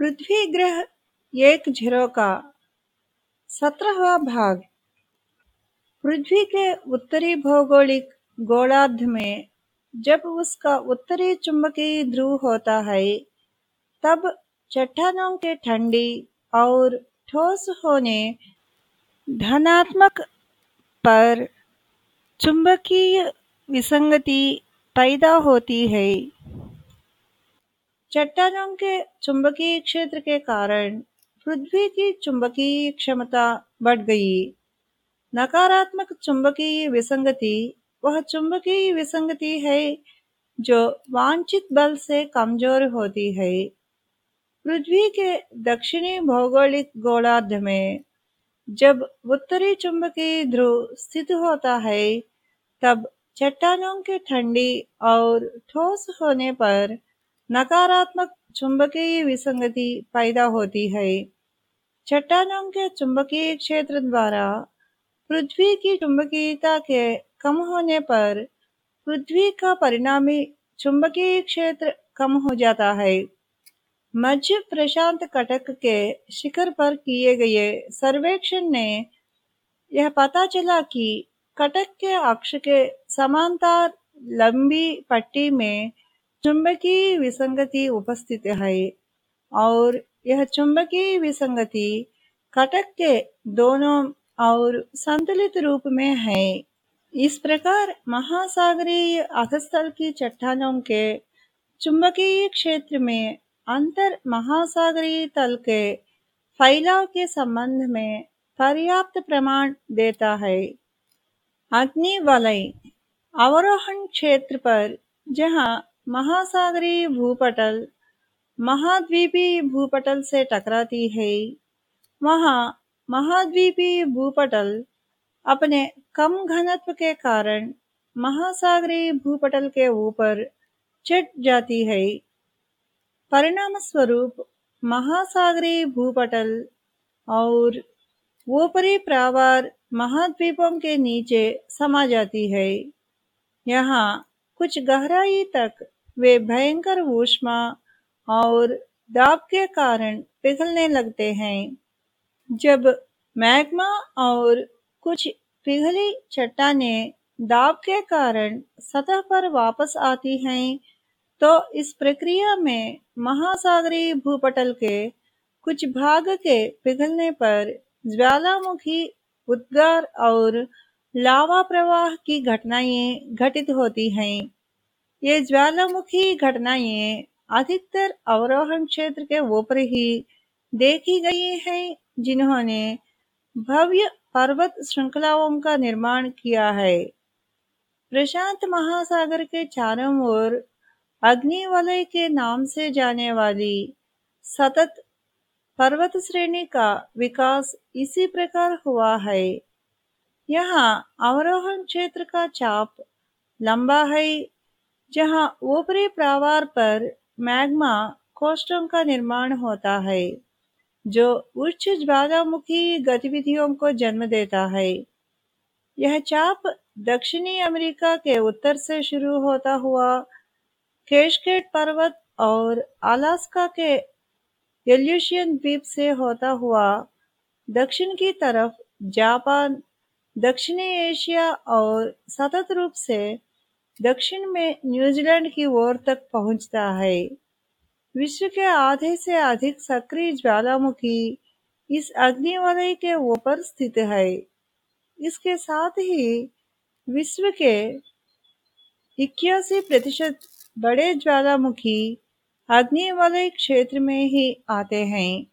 पृथ्वी ग्रह एक झीरो का सत्रहवा भाग। पृथ्वी के उत्तरी भौगोलिक गोलार्ध में जब उसका उत्तरी चुंबकीय ध्रुव होता है, तब चट्टानों के ठंडी और ठोस होने धनात्मक पर चुंबकीय विसंगति पैदा होती है। चट्टानों के चुंबकीय क्षेत्र के कारण पृथ्वी की चुंबकीय क्षमता बढ़ गई। नकारात्मक चुंबकीय विसंगति वह चुंबकीय विसंगति है जो वांछित बल से कमज़ोर होती है। पृथ्वी के दक्षिणी भौगोलिक गोलार्ध में जब उत्तरी चुंबकीय ध्रुव स्थित होता है, तब चट्टानों के ठंडी और ठोस होने पर नकारात्मक चुंबकीय विसंगति पैदा होती है। चट्टानों के चुंबकीय क्षेत्र द्वारा पृथ्वी की चुंबकीयता के कम होने पर पृथ्वी का परिणामी चुंबकीय क्षेत्र कम हो जाता है। मध्य प्रशांत कटक के शिखर पर किए गए सर्वेक्षण ने यह पता चला कि कटक के अक्ष के समांतर लंबी पट्टी में चुंबकीय विसंगति उपस्थित है और यह चुंबकीय विसंगति कटक के दोनों और संतुलित रूप में है। इस प्रकार महासागरीय अधस्थल की चट्टानों के चुंबकीय क्षेत्र में अंतर महासागरीय तल के फैलाव के संबंध में पर्याप्त प्रमाण देता है। अग्नि वलय अवरोहण क्षेत्र पर, जहाँ महासागरीय भूपटल। महाद्वीपीय भूपटल से टकराती है। वहाँ महाद्वीपीय भूपटल अपने कम घनत्व के कारण महासागरीय भूपटल के ऊपर चढ़ जाती है। परिणाम स्वरूप महासागरीय भूपटल और ऊपरी प्रावार महाद्वीपों के नीचे समा जाती है। यहाँ कुछ गहराई तक वे भयंकर ऊष्मा और दाब के कारण पिघलने लगते हैं। जब मैग्मा और कुछ पिघली चट्टानें दाब के कारण सतह पर वापस आती हैं तो इस प्रक्रिया में महासागरीय भूपटल के कुछ भाग के पिघलने पर ज्वालामुखी उद्गार और लावा प्रवाह की घटनाएँ घटित होती हैं। ये ज्वालामुखी घटनाएँ अधिकतर अवरोहण क्षेत्र के ऊपर ही देखी गई हैं, जिन्होंने भव्य पर्वत श्रृंखलाओं का निर्माण किया है। प्रशांत महासागर के चारों ओर अग्निवलय के नाम से जाने वाली सतत पर्वत श्रेणी का विकास इसी प्रकार हुआ है। यहाँ अवरोहण क्षेत्र का चाप लंबा है जहाँ ऊपरी प्रावार पर मैग्मा कोष्टों का निर्माण होता है, जो उच्च ज्वालामुखी गतिविधियों को जन्म देता है। यह चाप दक्षिणी अमेरिका के उत्तर से शुरू होता हुआ केशकेट पर्वत और अलास्का के एल्यूशियन द्वीप से होता हुआ दक्षिण की तरफ़ जापान, दक्षिणी एशिया और सतत रूप से दक्षिण में न्यूजीलैंड की ओर तक पहुँचता है। विश्व के आधे से अधिक सक्रिय ज्वालामुखी इस अग्निवलय के ऊपर स्थित है। इसके साथ ही विश्व के इक्यासी प्रतिशत बड़े ज्वालामुखी अग्निवलय क्षेत्र में ही आते हैं।